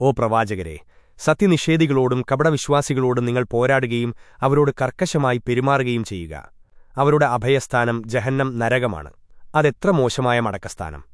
ഓ പ്രവാചകരെ സത്യനിഷേധികളോടും കപടവിശ്വാസികളോടും നിങ്ങൾ പോരാടുകയും അവരോട് കർക്കശമായി പെരുമാറുകയും ചെയ്യുക. അവരുടെ അഭയസ്ഥാനം ജഹന്നം നരകമാണ്. അതെത്ര മോശമായ മടക്കസ്ഥാനം.